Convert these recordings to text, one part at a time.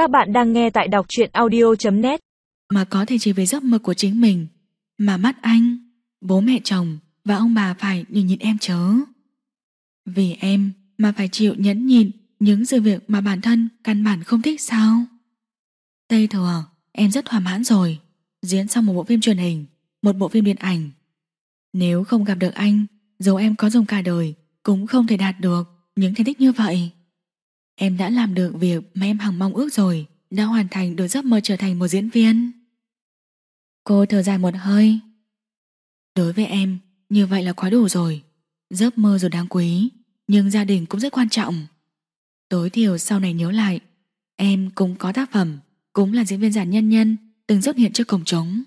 Các bạn đang nghe tại đọc truyện audio.net Mà có thể chỉ về giấc mơ của chính mình Mà mắt anh, bố mẹ chồng và ông bà phải nhìn nhịn em chớ. Vì em mà phải chịu nhẫn nhịn những sự việc mà bản thân căn bản không thích sao? Tây thừa, em rất thỏa mãn rồi. Diễn xong một bộ phim truyền hình Một bộ phim điện ảnh. Nếu không gặp được anh Dù em có dùng cả đời Cũng không thể đạt được những thành tích như vậy. Em đã làm được việc mà em hằng mong ước rồi. Đã hoàn thành được giấc mơ trở thành một diễn viên. Cô thở dài một hơi. Đối với em, Như vậy là quá đủ rồi. Giấc mơ dù đáng quý, Nhưng gia đình cũng rất quan trọng. Tối thiểu sau này nhớ lại, Em cũng có tác phẩm, Cũng là diễn viên giản nhân nhân, Từng xuất hiện trước cổng trống.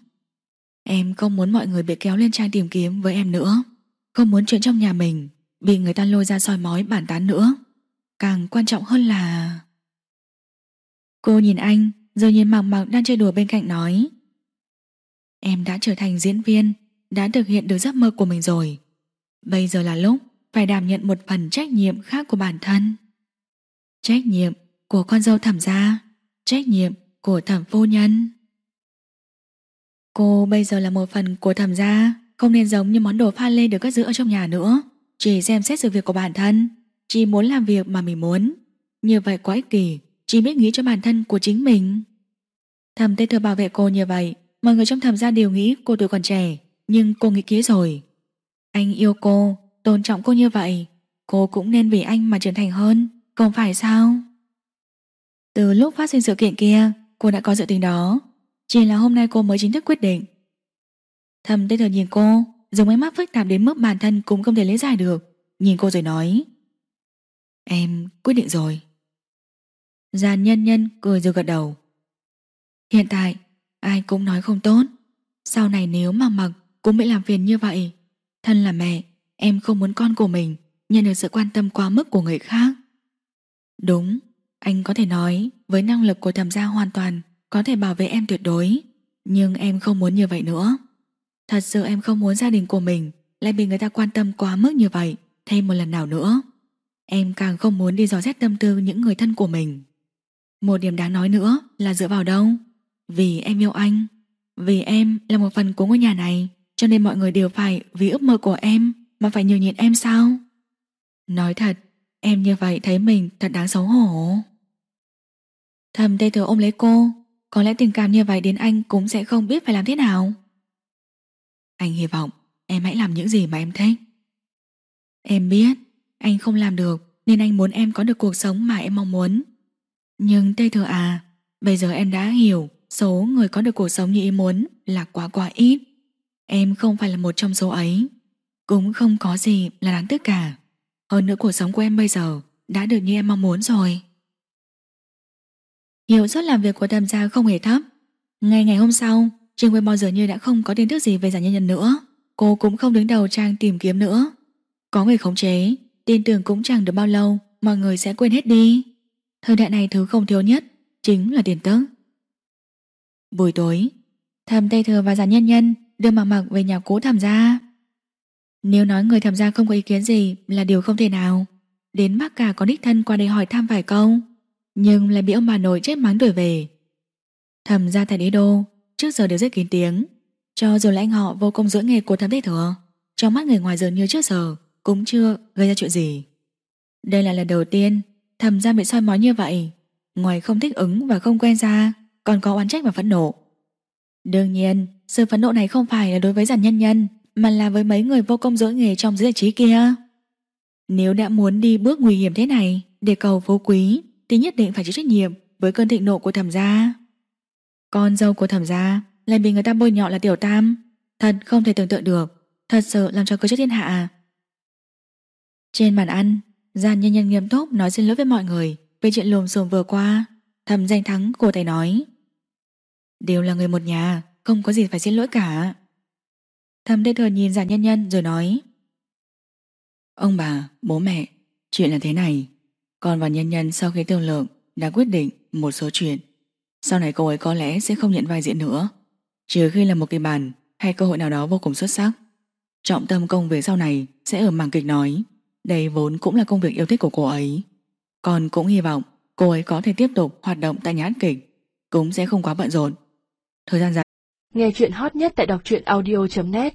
Em không muốn mọi người bị kéo lên trang tìm kiếm với em nữa. Không muốn chuyện trong nhà mình, Bị người ta lôi ra soi mói bản tán nữa. Càng quan trọng hơn là Cô nhìn anh Rồi nhìn Mạc Mạc đang chơi đùa bên cạnh nói. Em đã trở thành diễn viên, Đã thực hiện được giấc mơ của mình rồi. Bây giờ là lúc Phải đảm nhận một phần trách nhiệm khác của bản thân. Trách nhiệm của con dâu thẩm gia, Trách nhiệm của thẩm phu nhân. Cô bây giờ là một phần của thẩm gia, Không nên giống như món đồ pha lê được cất giữ ở trong nhà nữa, Chỉ xem xét sự việc của bản thân. Chỉ muốn làm việc mà mình muốn. Như vậy quá ích kỷ Chỉ biết nghĩ cho bản thân của chính mình. Thầm tê thừa bảo vệ cô như vậy Mọi người trong thầm gia đều nghĩ cô tuổi còn trẻ Nhưng cô nghĩ kỹ rồi. Anh yêu cô, tôn trọng cô như vậy Cô cũng nên vì anh mà trưởng thành hơn Không phải sao? Từ lúc phát sinh sự kiện kia Cô đã có dự tính đó. Chỉ là hôm nay cô mới chính thức quyết định. Thầm tê thừa nhìn cô Dùng ánh mắt phức tạp đến mức bản thân cũng không thể lý giải được. Nhìn cô rồi nói Em quyết định rồi. Giàn nhân nhân cười rồi gật đầu. Hiện tại, Ai cũng nói không tốt. Sau này nếu mà mặc cũng bị làm phiền như vậy, Thân là mẹ, Em không muốn con của mình Nhận được sự quan tâm quá mức của người khác. Đúng, Anh có thể nói Với năng lực của thẩm gia hoàn toàn Có thể bảo vệ em tuyệt đối, Nhưng em không muốn như vậy nữa. Thật sự em không muốn gia đình của mình Lại bị người ta quan tâm quá mức như vậy Thêm một lần nào nữa. Em càng không muốn đi dò xét tâm tư những người thân của mình. Một điểm đáng nói nữa là dựa vào đâu? Vì em yêu anh. Vì em là một phần của ngôi nhà này, Cho nên mọi người đều phải vì ước mơ của em Mà phải nhường nhịn em sao? Nói thật, Em như vậy thấy mình thật đáng xấu hổ. Thầm tay thừa ôm lấy cô, Có lẽ tình cảm như vậy đến anh Cũng sẽ không biết phải làm thế nào. Anh hy vọng em hãy làm những gì mà em thích. Em biết anh không làm được, Nên anh muốn em có được cuộc sống mà em mong muốn. Nhưng Tê Thừa à Bây giờ em đã hiểu Số người có được cuộc sống như ý muốn Là quá quá ít. Em không phải là một trong số ấy. Cũng không có gì là đáng tiếc cả. Hơn nữa cuộc sống của em bây giờ Đã được như em mong muốn rồi. Hiệu suất làm việc của thẩm gia không hề thấp. Ngày ngày hôm sau Trình Quên bao giờ như đã không có tin tức gì về giả nhân nhân nữa. Cô cũng không đứng đầu trang tìm kiếm nữa. Có người khống chế Tin tưởng cũng chẳng được bao lâu, Mọi người sẽ quên hết đi. Thời đại này thứ không thiếu nhất Chính là tiền tức. Buổi tối Thầm Tây Thừa và Giản nhân nhân Đưa mặc mặc về nhà cố thẩm gia. Nếu nói người thẩm gia không có ý kiến gì Là điều không thể nào. Đến bác cả có đích thân qua đây hỏi thăm vài câu, Nhưng lại bị ông bà nội chết mắng đuổi về. Thẩm gia tại đế đô Trước giờ đều rất kín tiếng, Cho dù là anh họ vô công giữa nghề của thẩm Tây Thừa Trong mắt người ngoài dường như trước giờ cũng chưa gây ra chuyện gì. Đây là lần đầu tiên Thẩm gia bị soi mói như vậy. Ngoài không thích ứng và không quen ra, Còn có oán trách và phẫn nộ. Đương nhiên, sự phẫn nộ này không phải là đối với giản nhân nhân, Mà là với mấy người vô công dỗi nghề trong giới giải trí kia. Nếu đã muốn đi bước nguy hiểm thế này Để cầu phú quý, Thì nhất định phải chịu trách nhiệm Với cơn thịnh nộ của thẩm gia. Con dâu của thẩm gia Lại bị người ta bôi nhọ là tiểu tam. Thật không thể tưởng tượng được. Thật sự làm cho cơ chết thiên hạ trên bàn ăn Giàn nhân nhân nghiêm túc nói xin lỗi với mọi người Về chuyện lùm xùm vừa qua. Thầm danh thắng cô thầy nói. Đều là người một nhà Không có gì phải xin lỗi cả. Thầm đê thừa nhìn Giàn nhân nhân rồi nói. Ông bà, bố mẹ Chuyện là thế này. Con và nhân nhân sau khi thương lượng Đã quyết định một số chuyện. Sau này cô ấy có lẽ sẽ không nhận vai diễn nữa. Trừ khi là một kịch bản Hay cơ hội nào đó vô cùng xuất sắc. Trọng tâm công việc sau này Sẽ ở mảng kịch nói. Đây vốn cũng là công việc yêu thích của cô ấy còn cũng hy vọng cô ấy có thể tiếp tục hoạt động tại nhà hát kịch, cũng sẽ không quá bận rộn. Thời gian dài. Nghe chuyện hot nhất tại đọc truyện audio.net